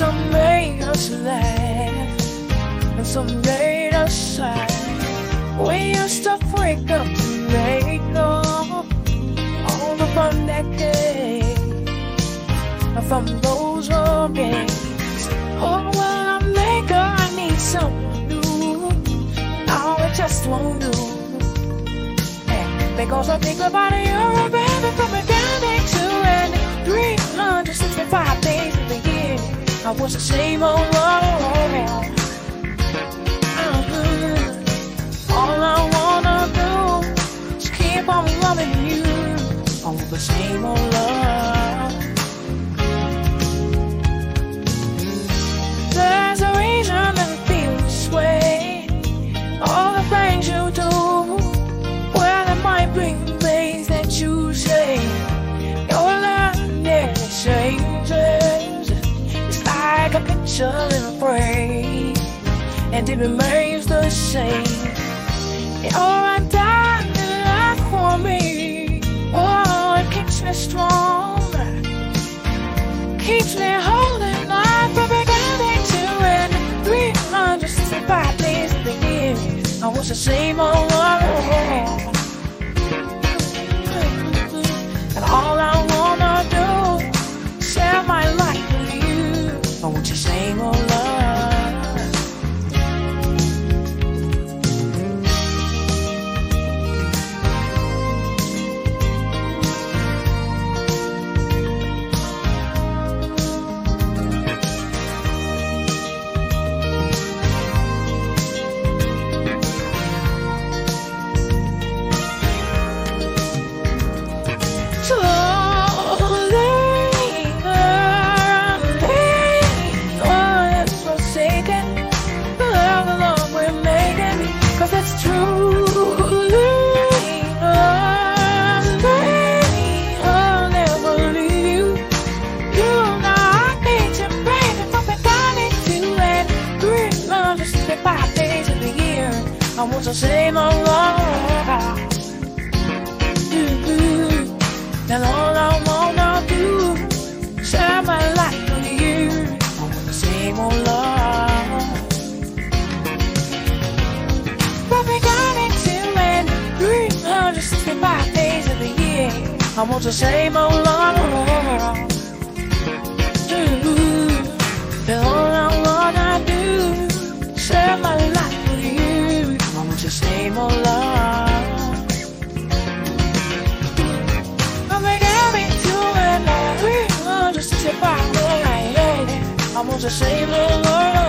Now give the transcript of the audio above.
some made us laugh, and some made us sad. We used to break up to make up all the fun that came from those old games. Oh, well, I make I need someone new. Oh, it just won't do. Because I think about you, baby, from beginning to end. 365 I was the same old world. Uh-huh. All I wanna do is keep on loving you. On the same old love. Picture in a and it remains the same. You're a diamond for me. Oh, it keeps me strong keeps me holding on from beginning to end. 365 days the year, I was the same old I want to say my love. And all I wanna do share my life with you the same old love. But we got till when 365 days of the year. I want the same old love. To save the world.